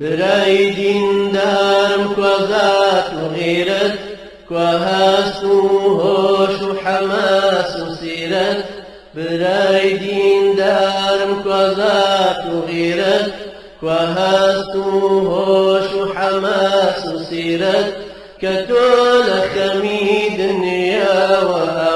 برای دیندارم کوزات و غیرت کوهاست و هۆش و حەماس و سیرەت برای دیندارم کوزات و غیرت کوهاست و هۆش و حەماس و سیرەت کە تۆ لە خەمی دنیاوە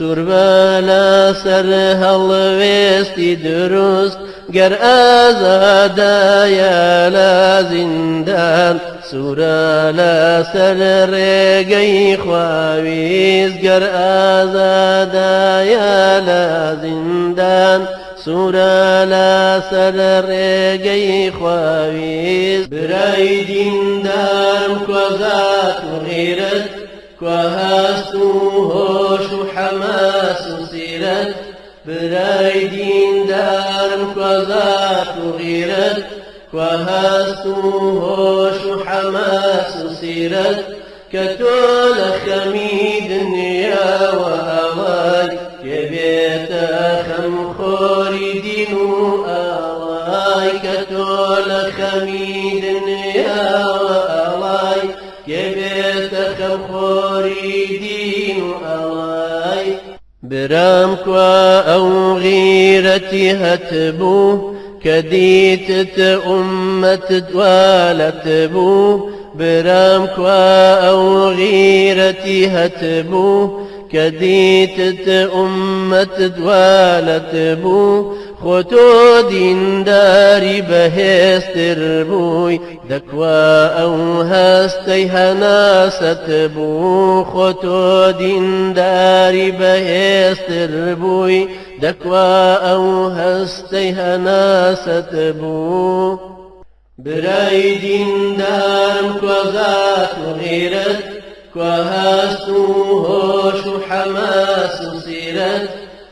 سوربە لەسەر هەڵوێستی دروست گەر ئازادایە لە زیندان سوورە لەسەر ڕێگەی خواویست گەر ئازادایە لە زیندان سوورە لەسەر ڕێگەی خواویست برای دیندارم کۆزات و غیرت کوهاست و هۆش و حەماس و سیرەت برای دیندارم کۆزات و غیرت کوهاست و هۆش و سیرەت کە تۆ لە خەمی دنیاوە ئاوای کێبێتە خەم خۆری دین برام کوا ئەو غیرەتی هەتبوو کە دیتت ئومەتت والەت بوو برام هەتبوو کە دیتت ئومەتت والەت بوو خۆ تۆ دینداری بەهێستر بووی دەکوا ئەو هەستەی هەناست بوو خۆ تۆ دینداری بەهێستر بووی دەکوا ئەو هەستەی هەناست بوو برای دیندارم کۆزات و حەماس و سیرەت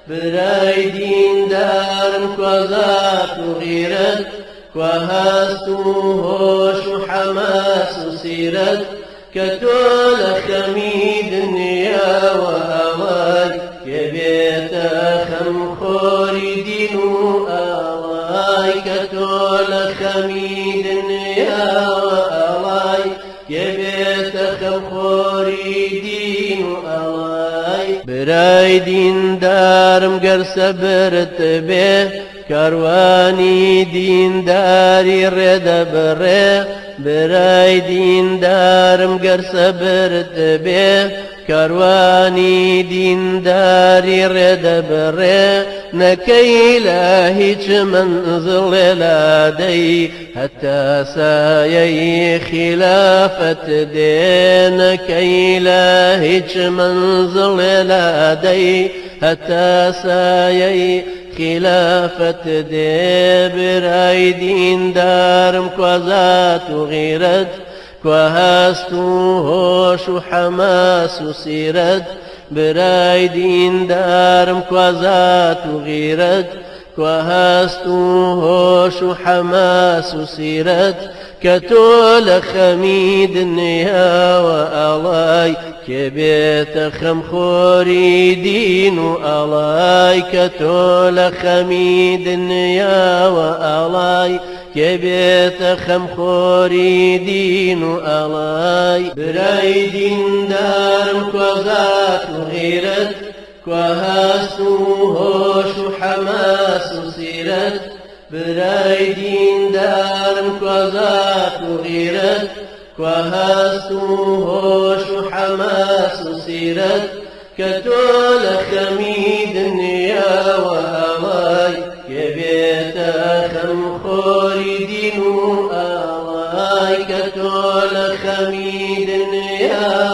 برای دیندارم کۆزات و غیرت کوهاست و هۆش و حەماس و سیرەت کە تۆ لە خەمی دنیاوە ئاوای کێبێتە خەم خۆری دین برای دیندارم گەر سەبرت بێ کاروانی دینداری ڕێدەبڕێ برای دیندارم گەر سەبرت بێ کاروانی دینداری ڕێدەبڕێ نەکەی لە هیچ منزڵێ لادەی هەتا سایەی خلافەت دێنەکەی لە هیچ منزڵێ لادەی هەتا سایەی خلافت دێ برای دیندارم کوازات و غیرت کوهاست و هۆش و حەماس و سیرەت برای دیندارم کوازات و غیرت کوهاست و هۆش و حەماس و سیرەت کە تۆ لە خەمی دنیاوە ئاڵای کێ بێتە خەم خۆری دین و ئاڵای کە تۆ لە خەمی دنیاوە ئاڵای کێ بێتە خەم خۆری دین و ئاڵای برای دیندارم کۆزات و غیرت کوهاست و هۆش و حەماس و سیرەت برای دیندارم کۆزات و غیرت کوهاست و هۆش و حەماس و سیرەت Yeah.